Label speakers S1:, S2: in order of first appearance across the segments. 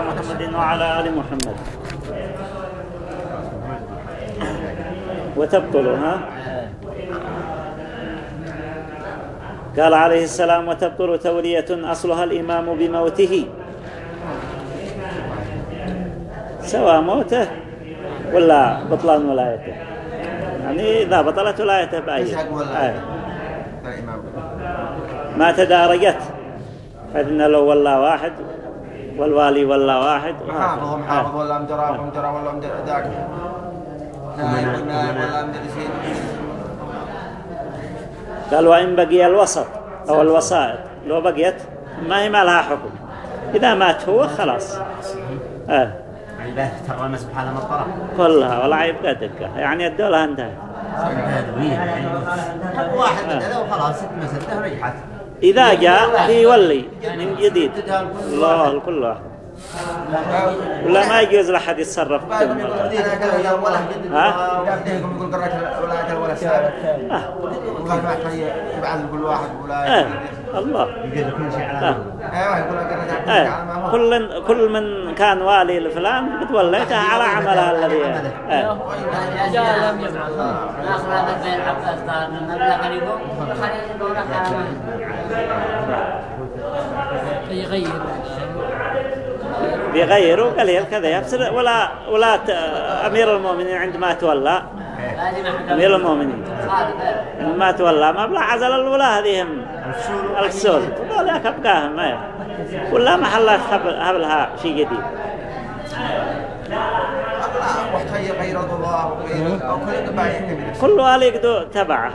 S1: محمد وعلى آل محمد. وتبطل ها؟ قال عليه السلام وتبطل تولية أصلها الإمام بموته. سواء موته ولا بطلان ولايته. يعني إذا بطلت ولايته بأي. آه. ما تدارجت. فإن لو ولا واحد والوالي ولا واحد
S2: محافظ محافظ ولا مدراء مدراء ولا مدراء ذاك. نائب نائب ولا مدرسين
S1: قال وإن بقي الوسط أو الوسائط. لو بقيت ما هي ما لها حكم. إذا مات هو خلاص. آه.
S3: يعني ترى الناس بحالها مطرة
S1: كلها ولا يبقى دقة يعني الدولة انتهت.
S3: واحد بدله وخلاص ست رجحت
S1: إذا جاء يولي من جديد الله الكل واحد. ولا ما يجوز لحد يتصرف ها؟ آه. آه. الله
S3: كل
S1: آه.
S2: أيوه
S1: آه. كل من كان والي لفلان قد وليته على عملها الذي آه.
S4: العباس قال
S1: بيغيروا قليل كذا يفسر ولا ولا أمير المؤمنين عندما تولى. أمير المؤمنين. عندما تولى ما بلا عزل الولاة هذيهم. الفسول وذلك أبقاهم ما ولا محلات هبل- هبلها شيء جديد.
S2: كل
S1: والي قدو تبعها.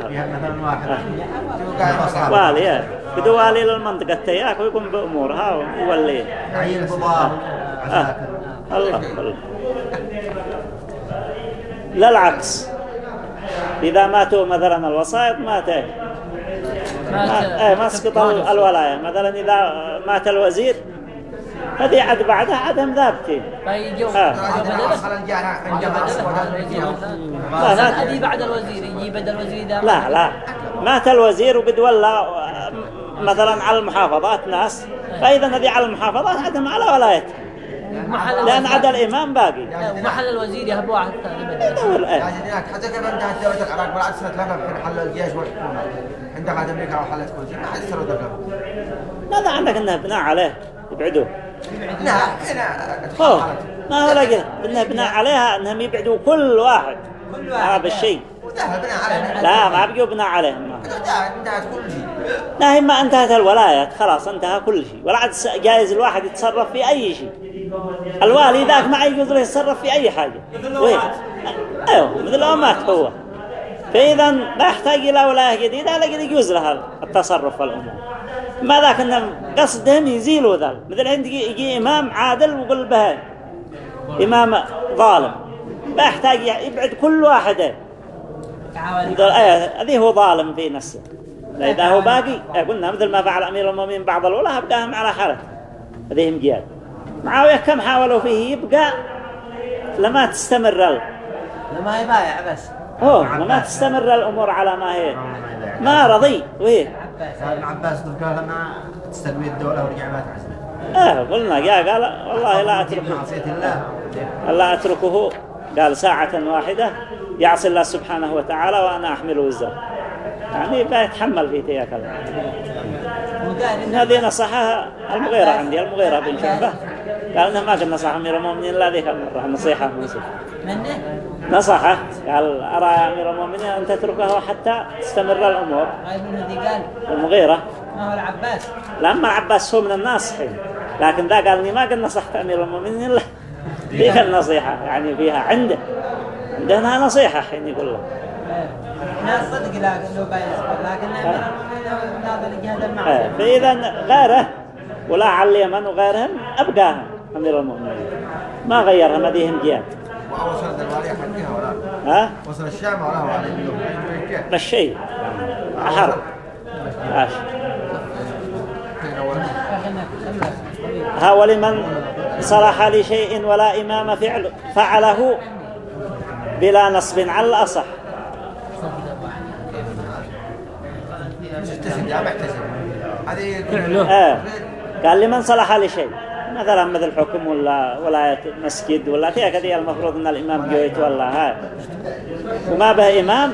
S1: والي. قدو والي للمنطقة تياك ويقوم بأمورها ويولي
S3: عين
S1: آه. الله الله. لا العكس. إذا ماتوا مثلا الوسائط مات. إيه؟ ما- مسقط ال- الولاية. مثلا إذا مات الوزير هذه عاد بعدها عدم ذابتين
S4: فيجوا
S1: آه. لا، لا.
S4: بعد الوزير. يجي بدل الوزير
S1: لا لا. مات الوزير وقد ولا مثلا على المحافظات ناس. فإذا هذه على المحافظات عدم على ولايته لأن عاد الإمام باقي.
S4: محل الوزير يهب واحد ثاني
S1: إيه.
S2: هناك حتى كيف انتهت دولة العراق بعد سنة لها الحين حلوا الجيش والحكومة عندما أمريكا وحلت كل شيء ما حد دقوا
S1: ماذا عندك انه بناء عليه يبعدوه
S2: لا هنا
S1: ما هو لقى انه بناء عليها إنهم يبعدوا كل واحد. هذا الشيء
S2: وذهب علينا
S1: لا ما بقوا بناء عليهم ما.
S2: انتهت كل شيء.
S1: لا ما انتهت الولايات خلاص انتهى كل شيء. ولا عاد س- جايز الواحد يتصرف في أي شيء. الوالي ذاك ما يجوز له يتصرف في أي حاجة. وين؟ أيوه مثل ما مات هو. فإذا لا يحتاج إلى ولاية جديدة لكن يجوز له التصرف في الأمور. ما ذاك انهم قصدهم يزيلوا ذا. مثل عند يجي, إمام عادل ويقول به إمام ظالم. ما يحتاج يبعد كل واحد يقول إيه هذه هو ظالم في نفسه. لا إذا هو باقي إيه، قلنا مثل ما فعل أمير المؤمنين بعض الولاة أبقاهم على حالته. هذه مجياد معاوية كم حاولوا فيه؟ يبقى لما تستمر ال...
S3: لما هي بايع بس.
S1: هو لما تستمر الأمور على ما هي. ما رضي وهي.
S3: ابن عباس قال ما تستلوي الدولة ورجع ما تعزل
S1: آه قلنا جاء قال والله لا أتركه. لا أتركه. قال ساعة واحدة. يعصي الله سبحانه وتعالى وأنا أحمل وزره. يعني بيتحمل في تياك الله إن هذه نصحها المغيرة عندي المغيرة بن شعبة. قال إنه ما كان نصح أمير المؤمنين إلا ذيك المرة. نصيحة نصيحة
S4: منه
S1: نصحه قال أرى يا أمير المؤمنين أن تتركه حتى تستمر الأمور. المغيرة.
S4: ما هو العباس؟
S1: لما عباس هو من الناصحين لكن ذا قال إني ما قد نصحت أمير المؤمنين إلا. ذيك النصيحة يعني فيها عنده. عندنا نصيحة حين يقول له
S4: ناس صدق لا لو بايس لكن هذا الجهاد
S1: آه،
S4: المعصية
S1: فإذا غيره ولا على اليمن وغيرهم أبقاهم أمير المؤمنين. ما غيرهم هذه جهاد
S2: وصلت الوالية حقها ولا
S1: ها؟
S2: وصل الشام ولا هو عليه كيف
S1: بالشيء حرب عاش. ها ولمن صلح لشيء ولا إمام فعل فعله. بلا نصب على الأصح. آه. قال لمن صلح لشيء مثلا مثل حكم ولا ولاية مسجد ولا فيها كذي المفروض إن الإمام جو يتولى هاي وما به إمام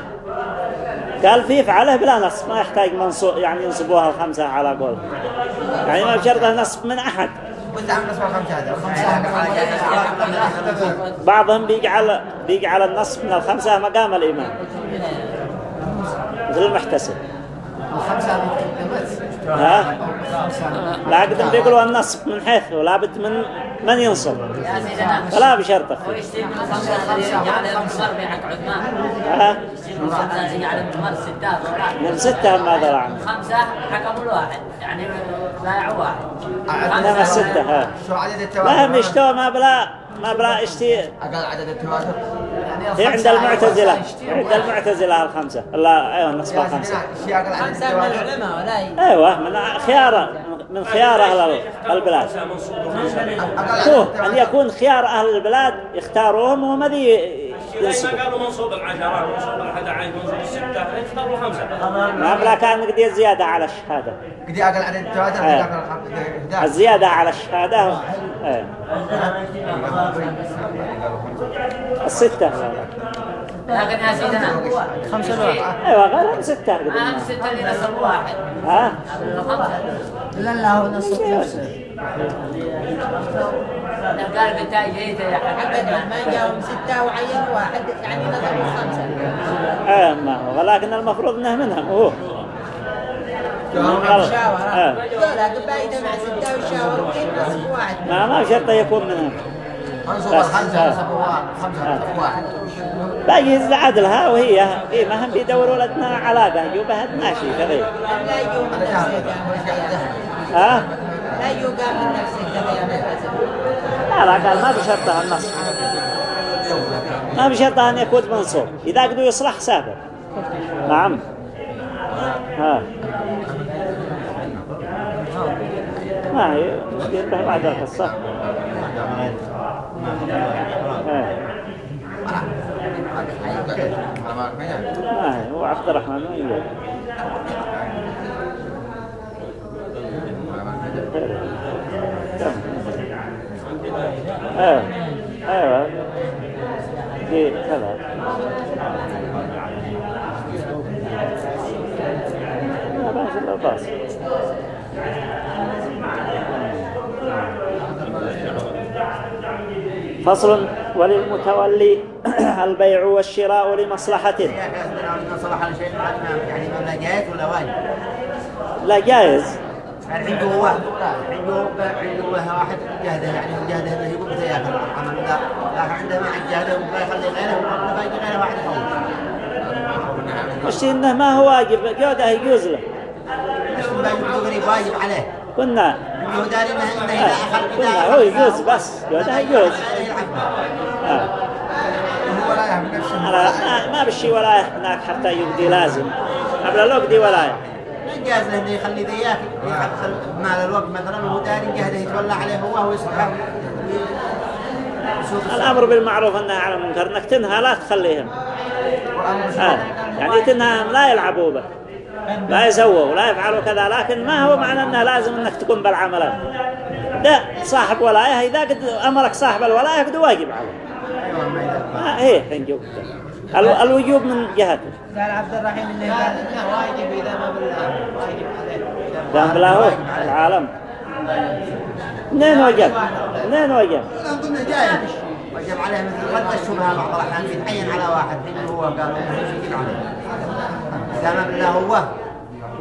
S1: قال في فعله بلا نصب ما يحتاج منصوب يعني ينصبوها الخمسة على قول. يعني ما بشرطه نصب من
S2: أحد. هذا الخمسة
S1: بعضهم بيجعل بيجعل النصب من الخمسة مقام الإمام. مثل المحتسب
S3: مقدمات
S1: ها؟ لا قدم بيقولوا النصب من حيث ولا بد من من ينصب.
S4: سيدنا
S1: فلا بشرطه
S4: عثمان
S1: ها؟
S4: من خمسة
S1: من ستة ما عنه
S4: خمسة حكموا الواحد يعني بايعوا واحد.
S1: إنما الستة ها.
S2: شو عدد التواتر؟
S1: لا هم يشتوا ما بلا ما بلا اشتي
S2: أقل عدد التواتر؟
S1: هي عند المعتزلة. عند المعتزلة الخمسة لا أيوه نصف الخمسة
S2: عدد
S5: خمسة من العلماء ولا
S1: أيوه من خيار من خيار أهل البلاد. ان
S2: التواتر؟
S1: يكون خيار أهل البلاد يختاروهم وهم ذي
S6: ما قالوا منصوب العشرة منصوب الأحد عشر منصوب الستة اختاروا خمسة.
S1: ما بلا كان قد زيادة على الشهادة.
S2: قد أقل أقل الخمسة.
S1: الزيادة على الشهادة. الستة.
S4: لكن يا سيدنا
S5: خمسة الواحد
S1: أيوه غيرهم ستة.
S4: أهم
S1: قدم
S4: ستة اللي نصب واحد.
S1: ها؟
S5: لا لا هو نصف نفسه
S4: قال بالتاج هيته يا
S5: ما جاهم ستة وعين واحد يعني نصف خمسة
S1: إيه ما هو ولكن المفروض انه منهم هو آه.
S5: واحد
S1: ما ما شرط يكون منهم آه.
S2: خمسة واحد.
S1: باقي عدلها وهي هي ما هم بيدوروا لنا علاقة يجوبها ماشي كذا
S5: لا يجوا
S1: ها
S5: لا يجوا من نفسه كذا
S1: لا لا ما بشرطها النص ما بشرطها أن يكون منصوب إذا قدوا يصلح سابر نعم ها ما هي ندير به بعد القصة إيه. ما هو عبد الرحمن ما يقول أيوه أيوه دي كذا ما فصل وللمتولي البيع والشراء لمصلحة.
S3: على شيء يعني ولا جائز ولا واجب
S1: لا جائز
S3: يعني عنده هو عنده عنده واحد جهده يعني جهده انه يقوم بسياق العمل لا لكن عنده ما جهده وما يخلي غيره وما باقي غيره واحد يخلص
S1: مش إنه ما هو واجب؟ جودة يجوز له.
S3: بس ما يقول قريب واجب عليه.
S1: قلنا.
S3: عنده داري انه انه اذا اخذ
S1: قلنا. هو يجوز بس جودة يجوز. آه. ما, بشي ولاية هناك حتى يقضي لازم. قبل لو قضي ولاية
S3: ما جاز له إنه يخلي ذياك يحصل مال الوقت مثلا وهو داري جهده يتولى عليه هو السوق.
S1: الأمر بالمعروف والنهي عن المنكر إنك تنهى لا تخليهم. آه. يعني تنهى لا يلعبوا به. لا يسووا ولا يفعلوا كذا. لكن ما هو معنى أنه لازم أنك تقوم بالعملات ده صاحب ولاية إذا قد أمرك صاحب الولاية قد واجب عليه هي نجوب ال- الوجوب من جهته.
S5: قال عبد الرحيم إنه واجب اذا ما بالله واجب عليه
S1: دام بلا هو. العالم. اثنين وجب اثنين وجب
S3: لا قلنا جاي وجب عليه مثل رد الشبهه بعض الاحيان يتعين على واحد. انه هو قال يجب عليه. اذا ما بالله هو.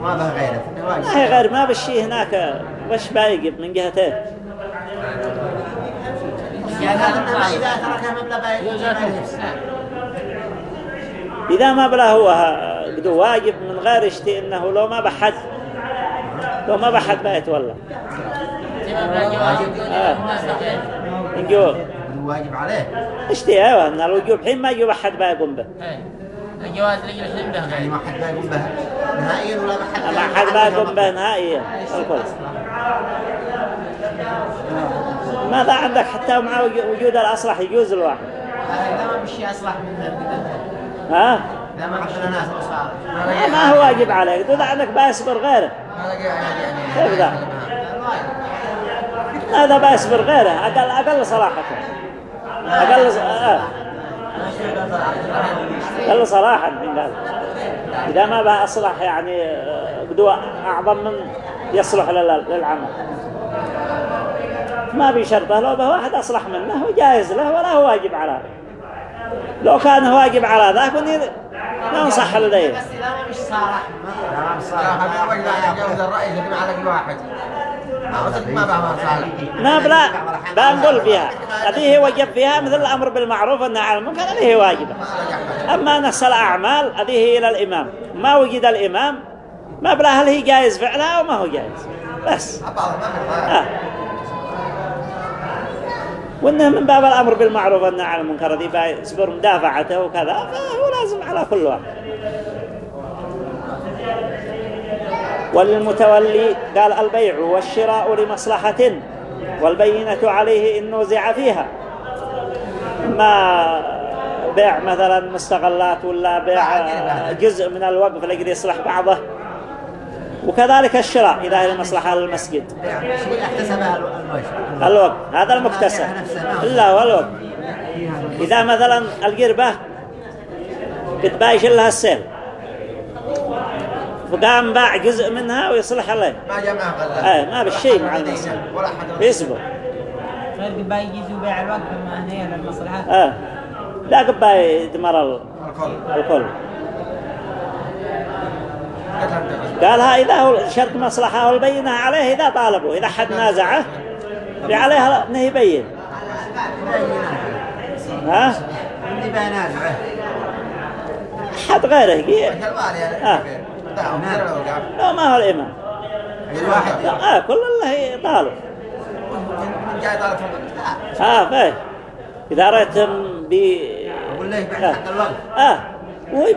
S3: ما به غيره. إنه.
S1: ما هي غير. ما بالشي هناك. وش بايقب من جهتين.
S3: يعني مبلغ
S1: إذا ما بلا هو قد واجب من غير اشتي إنه لو ما بحد لو ما بحد ما يتولى. آه. نجو
S3: واجب عليه
S1: اشتي أيوه ان الوجوب حين ما يجوا بحد ما يقوم به.
S4: الجواز رجل عنده
S3: يعني
S4: غير
S3: ما حد ما يقوم به نهائيا. ولا
S1: ما حد ما يقوم به نهائيا الكل ماذا عندك حتى مع وجود الأصلح يجوز الواحد.
S5: اذا ما بشي اصلح منه
S1: ها؟
S3: لا ما عندنا ناس
S1: ما هو واجب عليك. إذا عندك غيره
S2: ما لقى يعني
S1: كيف ذا هذا بيصبر غيره أقل أقل صلاحة أقل آه. أقل صلاحا قال. إذا ما بقى أصلح يعني آه، قدوة أعظم من يصلح لل- للعمل. ما بيشرطه لو به واحد أصلح منه هو جائز له ولا هو واجب على لو كان واجب على ذاك لا نصح لديه
S5: بس إذا ما مش صالح
S2: يا
S3: صالح
S2: حبيبي وجه يجوز الرأي اللي على كل واحد ما ما ما
S1: ما بلا بنقول فيها. هذه هو وجب فيها مثل الأمر بالمعروف والنهي عن المنكر هذه واجبة أما نفس الأعمال هذه هي إلى الإمام. ما وجد الإمام ما بلا هل هي جائز فعلها أو ما هو جائز؟ بس.
S2: ما
S1: آه. وإنه من باب الأمر بالمعروف والنهي عن المنكر ذي بيصبر مدافعته وكذا فهو لازم على كل واحد. وللمتولي قال البيع والشراء لمصلحة والبينة عليه إن نوزع فيها. ما بيع مثلا مستغلات ولا بيع جزء من الوقف لقد يصلح بعضه وكذلك الشراء إذا هي المصلحة للمسجد.
S3: شيء
S1: الوقت هذا المكتسب. إلا هو الوقت. إذا مثلا القربة قد بايش لها السيل. فقام باع جزء منها ويصلح عليه.
S2: ما جمع غلا
S1: آه ما بالشيء مع المسجد يصبر
S5: فرق بايجيز وبيع الوقت ما هي للمصلحة؟
S1: آه لا قبا يدمر ال-
S2: الكل.
S1: الكل. قالها إذا هو شرط مصلحة والبينة عليه إذا طالبوا إذا حد نازعه عليها إنه يبين. ها؟ حد غيره آه. لا ما هو الإمام.
S2: الواحد
S1: آه كل الله طالب.
S2: لا
S1: آه فاهم إذا رأيتم ب
S3: أقول له يبيع
S1: آه.
S3: حق الوقت
S1: آه هو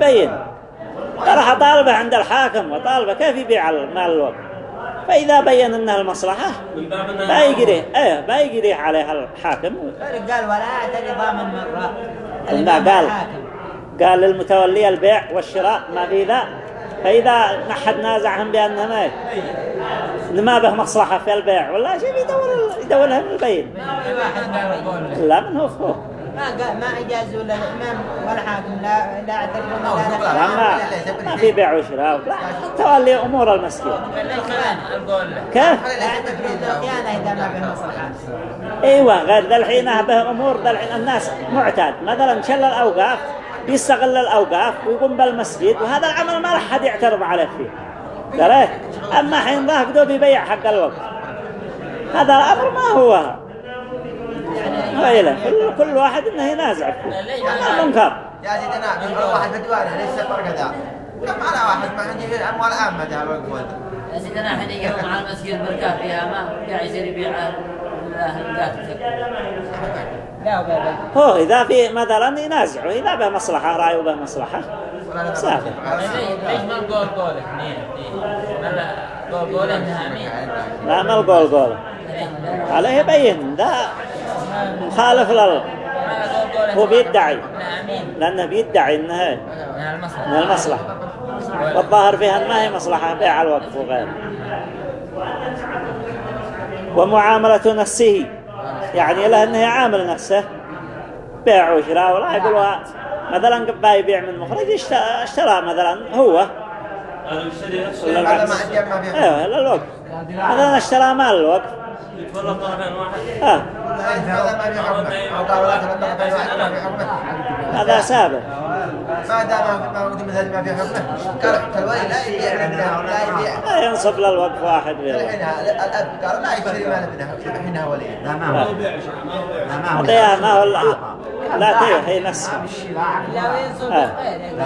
S1: يبين راح طالبه عند الحاكم وطالبه كيف يبيع مال الوقت فإذا بين أنها المصلحة
S6: من باب
S1: ما
S6: انها
S1: يقريه إيه ما يقريه عليها الحاكم.
S5: قال ولا اعتري ضامن مرة.
S1: قلنا قال قال للمتولي البيع والشراء ما في ذا. فإذا ما حد نازعهم بأنها ما ما به مصلحة في البيع ولا شيء يدور يدور لهم البين.
S5: ما ما
S1: لا من هو فوق
S5: ما قال ما اجازوا للامام ولا حاكم لا لا اعترف ولا. لا
S1: ما ما في بيع وشراء لا تولي أمور المسجد كيف؟ أيوه غير ذا الحين به امور ذا الحين الناس معتاد مثلا شل الاوقاف يستغل الاوقاف ويقوم بالمسجد وهذا العمل ما راح حد يعترض عليه فيه دريت اما حين ذا قدو بيبيع حق الوقف هذا الامر ما هو ويله كل, كل واحد إنه ينازع فيه. هذا منكر
S2: يا سيدنا بيقول واحد بدوانه ليس فرق ذا كم على واحد ما عندي أموال عامة ذا الوقت
S4: يا سيدنا يجوا مع المسجد بركات فيها ما قاعد يصير يبيع
S1: هو إذا في مثلا ينازعه إذا به مصلحة رايه به مصلحة.
S2: ولا
S1: سافر
S6: ليش ما نقول قولك؟ لا قول قولك. امين
S1: لا. ما القول قول عليه يبين ذا مخالف لل هو بيدعي. لأنه بيدعي إنها من المصلحة. والظاهر فيها ما هي مصلحة بيع الوقف وغيره. ومعاملة نفسه. يعني له أنه يعامل نفسه. بيع وشراء. ولا يقولوا مثلا قبا يبيع من مخرج اشترى, مثلا هو. ولا
S2: هذا
S1: العكس
S2: ما عندي ما في
S1: أيوه لا الوقف. مثلا اشترى مال الوقف.
S6: يتفرق طرفين واحد.
S1: آه.
S2: هذا
S1: سابق.
S2: ما دام ما وجد مثل ما في حكمه. قال حتى الولي لا يبيع لابنه لا يبيع.
S1: لا ينصب للوقف واحد غيره
S2: الحين الأب قال لا يشتري مال ابنه الحين هو ولي.
S3: لا ما هو لا. ما هو
S1: لا. لا تيه هي نفسها
S5: لا. وينصب
S1: آه.
S5: غير
S3: لا.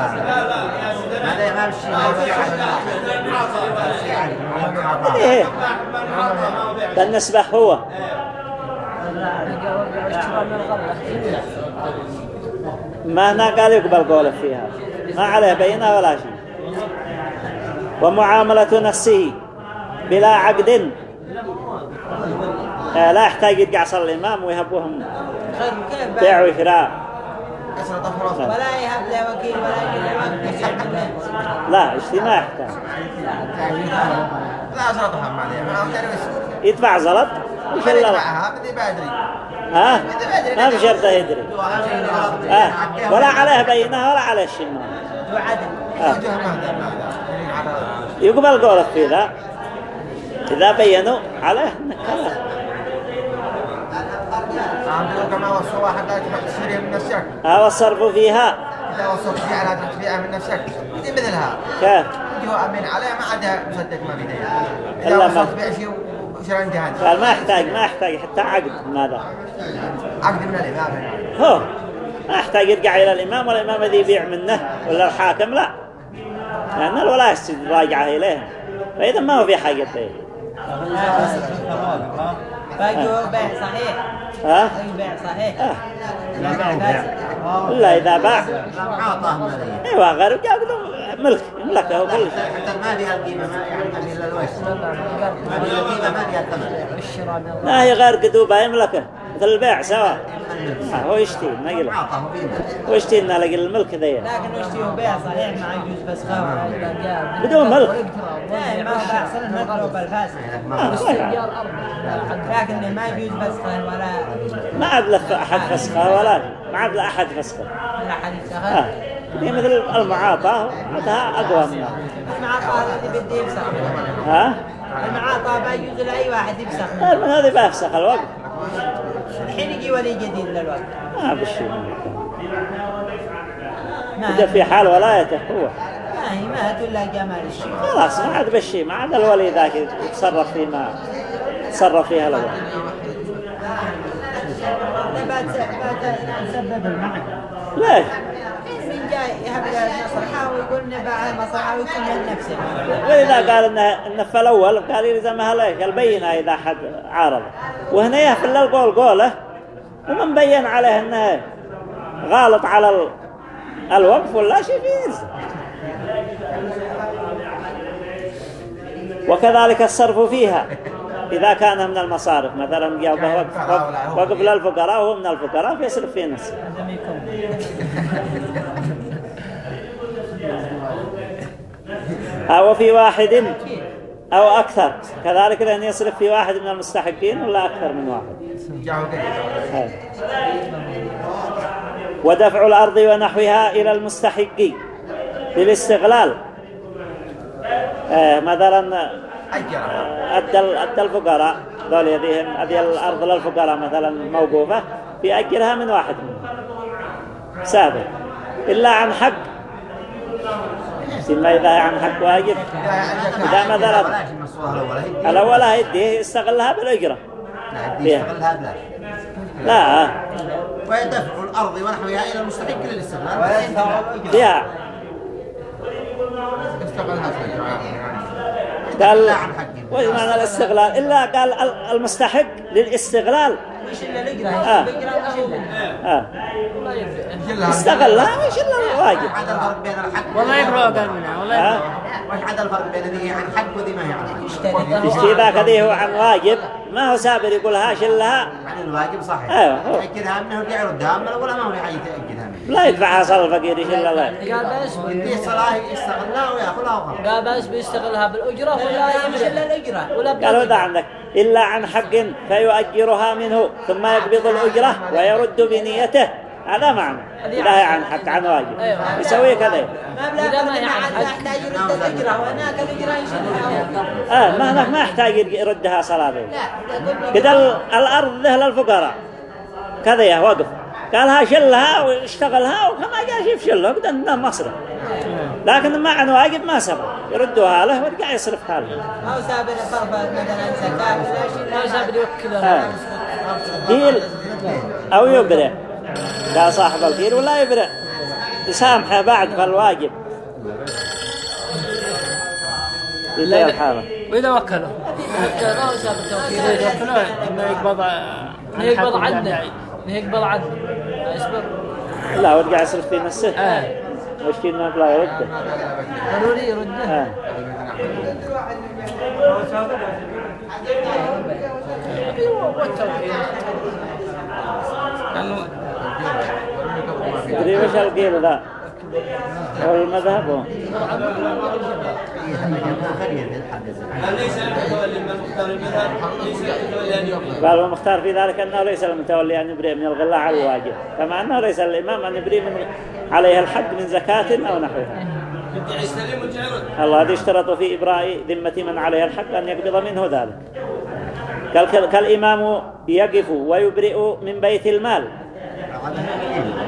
S3: هذا ما مشي ما
S1: بالنسبة هو. ما هنا قال يقبل قوله فيها. ما عليه بينة ولا شيء. ومعاملة نفسه بلا عقد. آه، لا يحتاج يتقعص الإمام ويهبوهم. بيع؟ وشراء
S5: ولا يهب له وكيل ولا
S1: لا اشتي ما يحتاج.
S2: لا
S1: يدفع زلط. إلا
S2: يجمعها بدي بدري.
S1: ها؟ ما بشرطه يدري. آه. ولا عليه بينة ولا عليه
S5: عدل.
S1: آه. يقبل قولك في ذا. إذا بينوا عليه. نكره ها والصرف فيها.
S2: إذا وصوا تبيع لا تشتريها من نفسك. مثلها.
S1: كيف؟
S2: هو أمين عليها ما عاد مصدق ما بيديه
S1: إلا
S2: إذا
S1: ما-
S2: وصلت تبيع شيء وشرا عندها
S1: قال ما يحتاج ما يحتاج حتى عقد ماذا
S2: عقد من الإمام.
S1: هو ما يحتاج يرجع إلى الإمام والإمام الذي يبيع منه ولا الحاكم لا. لأن الولاية راجعة إليهم. فإذا ما هو في حاجة إليه.
S5: باقي بيع صحيح
S1: ها؟
S5: باقي بيع صحيح. لا بيع. فاسد
S1: إلا إذا باع.
S3: مالية
S1: أيوة غير يأخذوا ملك يملكه كل شيء
S3: حتى ما فيها القيمة ما يعني إلا الوجه ما فيها القيمة ما فيها الثمن
S1: لا هي غير قدوبة يملكه مثل البيع سواء آه هو يشتي ما
S3: قيمة
S1: هو يشتي إنه لقي الملك ذي
S5: لكن اشتيه بيع صحيح ما يجوز فسخه
S1: بدون ملك
S5: لا ما هو بأحسن الملك لو بالفاسد
S1: آه صحيح.
S5: لكن ما يجوز فسخه ولا
S1: ما عاد له أحد فسخه ولا ما عاد له أحد فسخه
S5: ولا حديث
S1: آه. هي مثل المعاطاة عادها أقوى منها.
S5: المعاطاة اللي بدي يفسخ.
S1: ها؟
S5: المعاطاة ما يجوز لأي واحد يفسخ.
S1: من هذه بيفسخ الوقت.
S5: الحين يجي ولي جديد للوقت.
S1: ما بشي
S5: ما
S1: إذا في حال ولايته هو.
S5: ما هي ما تلا جمال الشيء.
S1: خلاص ما عاد بشي ما عاد الولي ذاك يتصرف فيما تصرف فيها الأول
S5: لا بعد بعد سبب المعنى
S1: ليش؟
S5: من جاي يهب له المصلحة ويقول نبع مصلحة ويكون من نفسه
S1: وإذا قال إنه في الأول قال يلزمها ليش البينة إذا حد عارض. وهنا يهفل القول قوله ومن بين عليه إنه غالط على ال- الوقف ولا شيء فيه. وكذلك الصرف فيها. إذا كان من المصارف مثلا وقف, وقف, للفقراء وهو من الفقراء فيصرف فيه
S5: يكون
S1: أو في واحد أو أكثر. كذلك لأن يصرف في واحد من المستحقين ولا أكثر من واحد. ودفع الأرض ونحوها إلى المستحق للاستغلال مثلا
S2: أجر
S1: آه، أدى الفقراء ذول يديهم هذه الأرض للفقراء مثلا موقوفة بيأجرها من واحد منهم سابق. إلا عن حق. ما إذا عن حق واجب. إذا مثلا
S3: بلاش المصوها الأول هي
S1: الأول يديه يستغلها بالأجرة.
S3: لا يدي يستغلها بلاش
S1: لا.
S3: ويدفع الأرض ونحوها إلى المستحق للاستغلال.
S2: استغلها شوي
S1: قال
S3: لا عن حق
S1: وش معنى الاستغلال إلا قال ال- المستحق للاستغلال.
S5: وش اللي الإجرة
S1: آه. آه. استغلها وش إلا الواجب
S4: والله يبرأ قال منها والله
S1: ها
S3: وش عاد الفرق بين ذي عن حق وذي ما هي عن حق
S1: يشتي ذاك ذي هو عن واجب. ما هو سابر يقول هاش إلا
S3: عن الواجب صحيح.
S1: أيوه، هو.
S3: يأكدها منه يرجع يردها من ولا ما هو يحيي يأكدها منه
S1: لا يدفع أصل الفقير إيش إلا لا
S4: قال بس
S3: يديه صلاة يستغلها ويأخذها وخلاص.
S4: قال بس بيستغلها بالأجرة ولا
S5: وش إلا
S4: يبرأ
S5: الإجرة.
S4: ولا
S1: قالوا ذا عندك. إلا عن حق فيؤجرها منه ثم يقبض الأجرة ويرد بنيته. هذا معنى هي عن حق عن واجب.
S4: أيوه.
S1: يسوي كذا.
S5: ما
S4: إذا ما
S5: ما. يحتاج يرد الإجرة وهناك
S1: آه ما هناك ما يحتاج يردها صلاة.
S5: لا
S1: ال- الأرض ذه للفقراء. كذا يا وقف. قالها شلها واشتغلها وكما جاء يفشلها كده عندنا مصرف لكن ما عن واجب ما سبب يردوها له ويرجع يصرفها له
S5: أو سابر صرف مثلا زكاة. ولا شيء
S4: ما سابر يوكلها
S1: آه. قيل أو يبرع قال صاحب القيل ولا يبرع. يسامحه بعد فالواجب لا الحالة
S4: وإذا وكله. ما هو سابر توكيل يوكله إنه يقبض إنه يقبض عنه إنه يقبض عنه ما يصبر
S1: لا ورجع يصرف في نفسه
S4: آه.
S1: وش إنه لا يرده.
S4: ضروري يرده.
S1: آه. وش القيل ذا هو. قال ومختار في ذلك أنه ليس المتولي أن يبرئ من الغلاء على الواجب كما أنه ليس الإمام أن يبرئ من عليه الحد من زكاة أو نحوها الله هذا يشترط في إبراء ذمة من عليه الحق أن يقبض منه ذلك كال- كالإمام يقف ويبرئ من بيت المال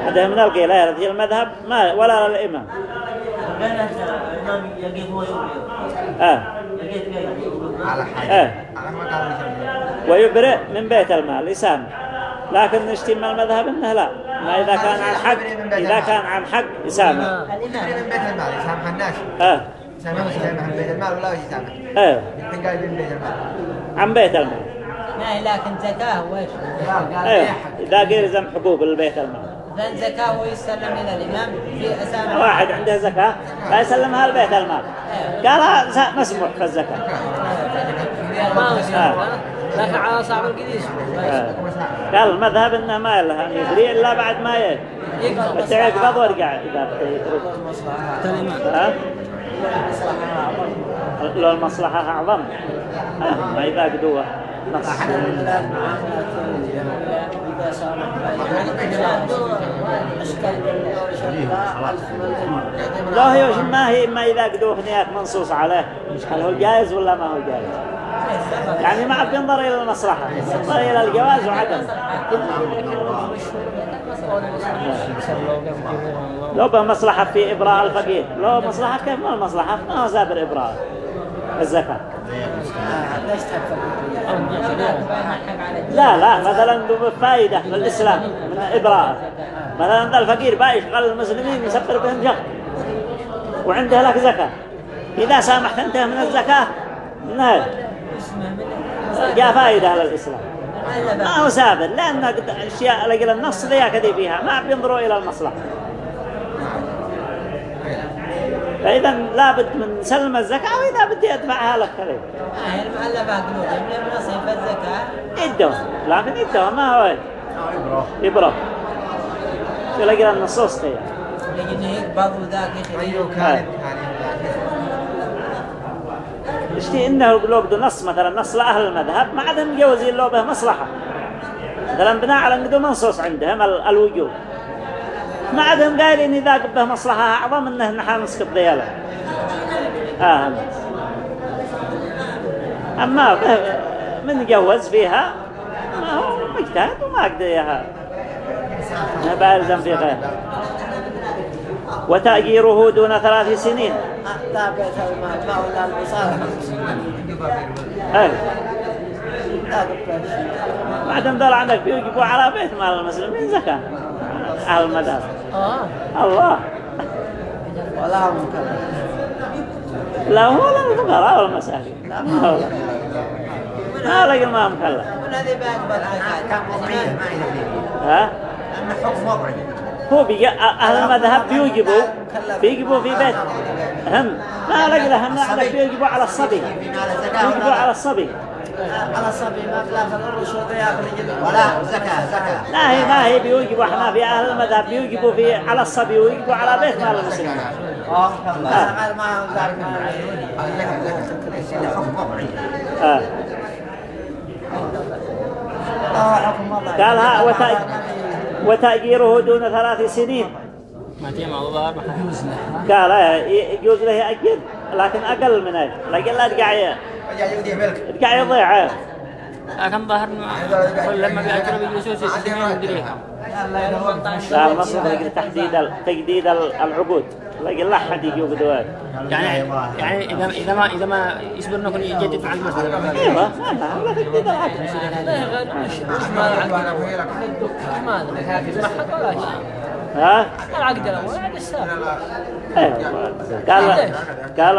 S1: هذا من القيلة في المذهب ما ولا للإمام
S3: الإمام. يقف ويقف
S1: آه.
S2: على حاجة
S1: آه. ويبرئ من بيت المال يسامح لكن نشتم المذهب إنه لا. ما إذا كان عن حق إذا كان عن حق يسامح.
S2: يشتري من بيت المال يسامح الناس.
S1: آه.
S2: يسامح من بيت المال ولا يسامح. الحين قال من بيت المال.
S1: عن بيت المال.
S5: ما لكن زكاة وإيش
S2: حق
S1: إذا قيل يلزم حقوق البيت المال.
S5: فإن زكاة ويسلم إلى الإمام في أسامة
S1: واحد عنده زكاة لا يسلمها لبيت المال قال س- مسموح في الزكاة.
S4: ما
S1: آه.
S4: لكن على صعب القديس.
S1: آه. قال المذهب إنه ما له ان يدري إلا بعد ما
S4: يقبض.
S1: بس يقبض ويرجع إذا؟ لو المصلحة آه، لا هي ما هي ما إذا قدوه هناك منصوص عليه هل هو جائز ولا ما هو جائز يعني ما بينظر إلى المصلحة ينظر إلى الجواز وعدم لو به مصلحة في إبراء الفقير لو مصلحة كيف ما المصلحة ما هو سابر إبراء الزكاة. لا لا مثلا فائدة للإسلام من إبراء مثلا ذا الفقير بقى يشغل المسلمين يسبر بهم جهل وعنده لك زكاة. إذا سامحت أنت من الزكاة نعم جاء فائدة للإسلام ما هو سابر لأن أشياء لقل النص ذي كذي فيها ما بينظروا إلى المصلحة. فإذا لابد من سلم الزكاة وإذا بدي أدفعها لك كذي
S5: هي المؤلفة قلوبهم من نصيب الزكاة
S1: يدهم لكن يدهم ما هو يبرى تلاقي النصوص تي
S5: لأنه يقبض وذاك يخرج
S2: أيوه. كانت يعني
S1: اشتي إنه لو بده نص مثلا نص لأهل المذهب ما عاد مجوزين له به مصلحة. مثلا بناء على إنه منصوص عندهم ال- الوجوب ما عادهم قايلين إذا به مصلحة أعظم إنه نحن ذيلا آه. أما به من جوز فيها؟ ما هو مجتهد وما قدر إياها. ما بيلزم في غيره. وتأجيره دون ثلاث سنين. بعدين دول عندك بيوجبوا على بيت مال المسلمين زكاة. أهل المذهب
S4: آه.
S1: الله.
S5: ولا هو مكلف
S1: لا هو لا الفقراء والمساكين هو ما لقى ما مكلف
S5: من هذه
S1: ها
S3: لأنه حكم وضعي
S1: هو بيجا أهل المذهب بيوجبوا بيجبوا في بيت. هم. ما لقى لهم بيوجبوا على الصبي. بيوجبوا على الصبي.
S5: على الصبي ما بلا فالرشوة ياكل؟
S3: ولا زكاة زكاة.
S1: لا هي ما هي بيوجبوا إحنا في أهل المذهب بيوجبوا في على الصبي ويوجبوا على بيت مال المسلمين.
S5: آه ما ذاك
S1: آه.
S5: آه. حكم الله
S1: قال ها وتأ... وتأجيره دون ثلاث سنين.
S4: ما
S1: قال آه، يجوز له يأجر لكن أقل من هذا لكن لا تقع
S2: رجع يوديه ملك.
S1: تقع يضيع. آه.
S4: لكن ظهر لما بيعترف يجلسوا ست سنين يدري. كم
S1: لا المصرف لكن تحديد تجديد ال- العقود. لكن لا أحد يجي بدوات
S4: يعني يعني إذا إذا ما إذا ما يصبر إنه يجدد مع المسألة.
S1: أيوه. لا تجديد العقد
S4: لا غير مش مش ما العقد ما ادري ما شيء.
S1: ها؟
S4: العقد الأول يعني السابق
S1: قال قال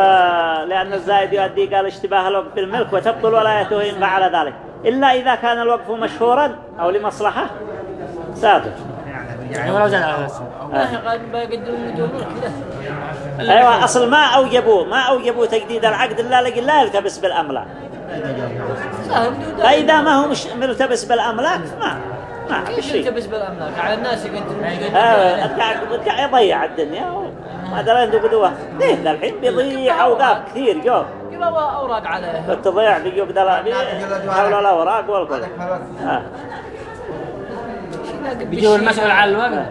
S1: لأن الزائد يؤدي قال اشتباه الوقف بالملك وتبطل ولايته إن فعل ذلك. إلا إذا كان الوقف مشهورا أو لمصلحة سابق.
S4: يعني ولو زاد على نفسه.
S1: أيوه أصل ما اوجبوا ما اوجبوا تجديد العقد إلا لكن لا يلتبس
S4: بدون
S1: فإذا ما هو مش ملتبس بالأملاك ما ما
S4: يلتبس بالأملاك؟ على الناس يقدرون
S1: آه، ارجع يضيع الدنيا مثلا تقدوه ليه ذا الحين بيضيع أوقات كثير جو.
S4: أوراق عليه.
S1: بتضيع بيقدر حول الأوراق والكل آه.
S7: بيجوا المسؤول عن الوقت؟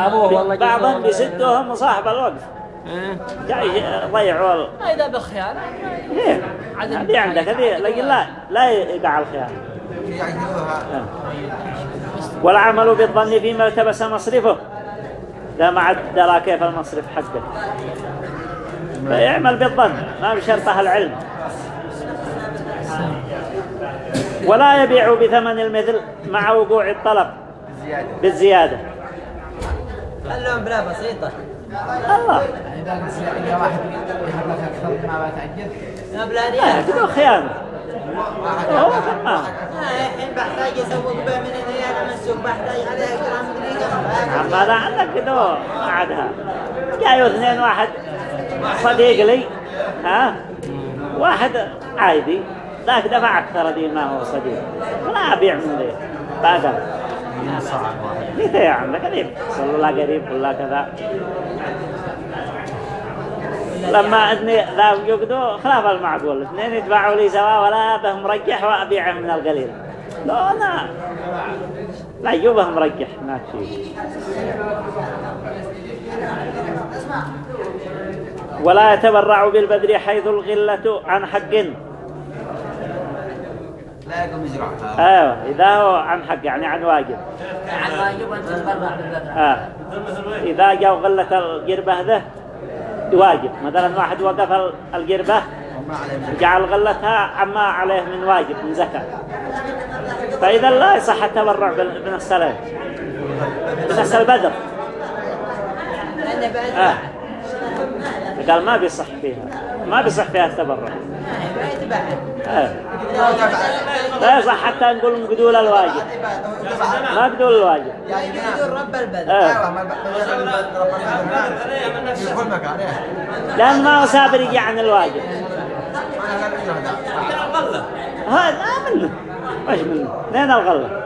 S7: أبوه والله جاب
S1: بعضهم بيسدوهم صاحب الوقت.
S7: إيه.
S1: جاي يضيعوا ال-
S4: ما إذا بخيانه
S1: ليه هذه عندك هذه لكن لا لا يقع الخيانة.
S2: يعجلوها
S1: والعمل بالظن فيما التبس مصرفه. لا ما عاد درى كيف المصرف حقه. فيعمل بالظن ما بشرطها العلم. ولا يبيع بثمن المثل مع وقوع الطلب
S2: زيادة
S1: بالزيادة.
S5: خلهم بلا بسيطة.
S1: الله
S8: إذا واحد يحب لك أكثر ما بتعجل
S5: بلا
S1: لا يقولوا خيانة. هو تمام
S5: آه، الحين بحتاج يسوق به من
S1: لا عندك كده عادها. جايوا اثنين واحد. صديق لي ها؟ واحد عادي. ذاك دفع أكثر دي ما هو صديق. ولا أبيع من ذي. باقل ليه يا عم قريب. صلى الله قريب ولا كذا. لما اني ذا يقدوا خلاف المعقول. اثنين يدفعوا لي سوا ولا به مرجح وأبيعه من القليل. لا أنا لا يبه مرجح ما شيء ولا يتبرع بالبدر حيث الغلة عن حق.
S2: لا يقوم يزرعها
S1: أيوه إذا هو عن حق يعني عن واجب.
S7: عن واجب أن تتبرع بالبدر.
S1: آه. إذا جاء غلة القربة ذا واجب. مثلا واحد وقف ال- القربة جعل غلتها عما عليه من واجب من زكاة فإذا لا يصح التبرع بال- بنفس ال- بنفس البدر آه. قال ما بيصح فيها ما بيصح فيها التبرع آه. لا يصح حتى نقول مقدول الواجب ما قدول الواجب
S5: رب البلد
S1: آه.
S2: أيوه ما.
S1: لأن ما يجي عن الواجب
S2: لا هذا
S1: هذا منه إيش منه لين الغلة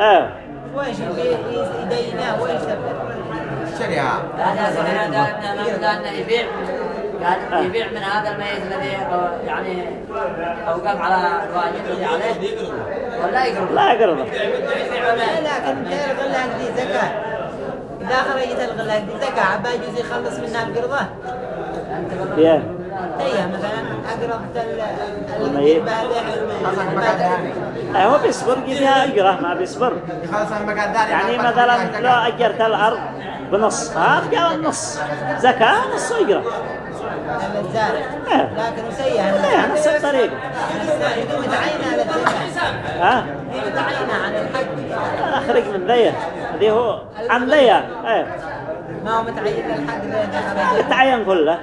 S1: إيه
S5: وإيش يديناه وإيش تبدأ
S2: شريعة
S7: هذا هذا هذا قال يبيع قال يبيع من هذا الميز الذي يعني اوقف على الواجب اللي عليه ولا يقرب
S1: لا يقرضه
S5: لكن الغلة دي زكاة إذا خرجت الغلة دي زكاة عبا يجوز يخلص منها بقرضة
S1: yeah.
S5: هي مثلا ال-
S1: الميت. إيه هو بيصبر فيها اجره ما بيصبر. يعني مثلا لو أجرت الأرض بنص ها جاء النص زكاة نص اجره إيه.
S5: لكن مسيح
S1: إيه نفس الطريقة
S5: متعينة على
S1: ها؟
S5: هي متعينة على الحج.
S1: أخرج من ذية. هذه هو عن ذية. إيه.
S5: ما هو متعين للحج.
S1: التعين كله.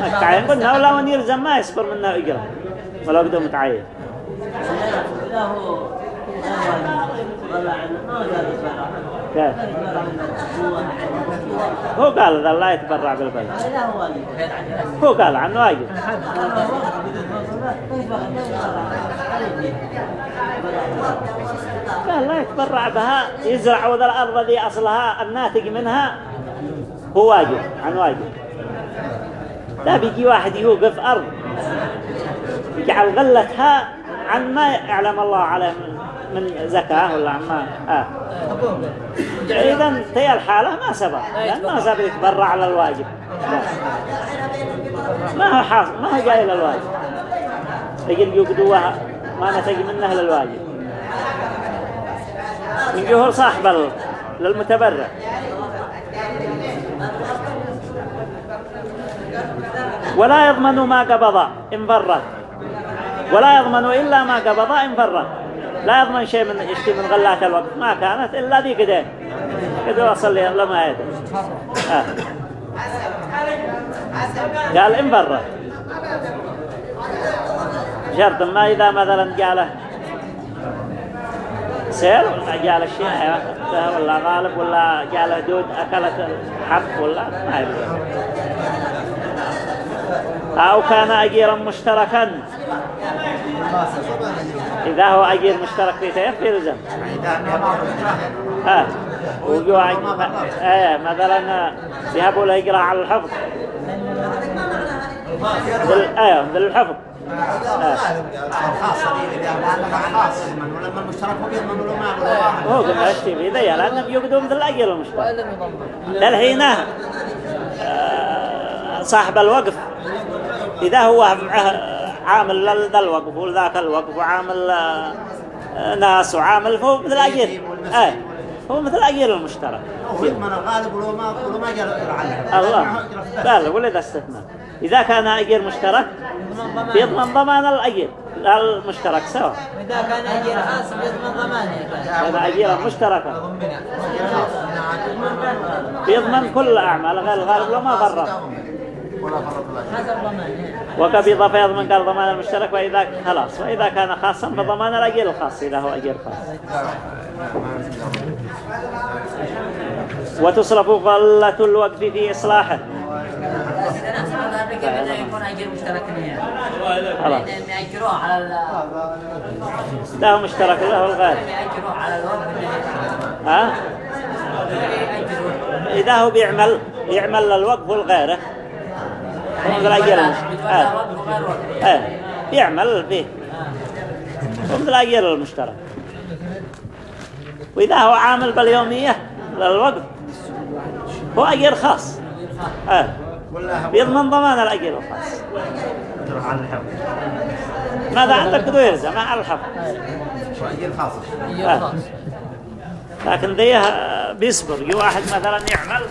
S5: بعض
S1: قلنا ولا من يلزم ما يصبر منه اجره ولو قدر متعين
S7: هو ولا قال يتبرع
S1: كيف؟ هو قال ذا لا يتبرع بالبلد.
S7: هو
S1: قال عنه واجب. قال لا يتبرع بها يزرع ذا الأرض ذي أصلها الناتج منها هو واجب عن واجب. لا بيجي واحد يوقف أرض. يجعل غلتها عن ما يعلم الله عليه من, زكاة ولا عن ما. آه. إذا هي الحالة ما سبق. ما سبق يتبرع على الواجب. ما هو حاصل ما هو جاي للواجب. يجي يقدوها ما نتج منه للواجب. من جهور صاحب للمتبرع. ولا يضمن ما قبض إن فرط ولا يضمن إلا ما قبض إن فرط لا يضمن شيء من يشتي من غلات الوقت. ما كانت إلا ذي كده كده وصل لما يده آه. قال إن فرط شرط ما إذا مثلا جاله سير ولا جاله شيء؟ أخذته ولا غالب ولا جاله دود أكلت الحب ولا ما يبقى أو كان أجيرا مشتركا. إذا هو أجير مشترك في تيف يلزم آه. وجوا آه مثلا يهبوا له يقرأ على الحفظ. بال آه بالحفظ آه.
S3: هو بيضمن له ما له
S1: هو قلنا اشتي في ذي لأنهم يقدوا مثل الأجير المشترك. للحين آه، صاحب الوقف. إذا هو معه عامل لذا الوقف ولذاك الوقف وعامل آه، ناس وعامل فهو مثل أجير. آه هو مثل أجير المشترك.
S3: هو يضمن الغالب ولو ما ولو ما جاء يلعن
S1: الله. قال ولذا استثناء إذا كان أجير مشترك يضمن ضمان الأجير المشترك سواء.
S5: وإذا كان أجير خاص بيضمن ضمانه كان
S1: هذا أجير مشتركة. يضمن كل أعمال غير الغالب لو ما ضرر. وقبض فيضمن قال ضمان المشترك وإذا خلاص وإذا كان خاصا فضمان الأجير الخاص إذا هو أجير خاص. وتصرف غلة الوقف في إصلاحه ده مشترك له الغالب.
S7: الوقت
S1: ها؟ إذا هو بيعمل يعمل للوقف والغيره المشترك
S7: بتولى
S1: آه. آه. يعمل مثل أجير المشترك. وإذا هو عامل باليومية للوقف هو أجير خاص. آه. يضمن ضمان الأجير الخاص. ماذا عندك بدو يلزم على الحفظ
S4: أجير خاص
S1: لكن ذي بيصبر. يجي واحد مثلا يعمل.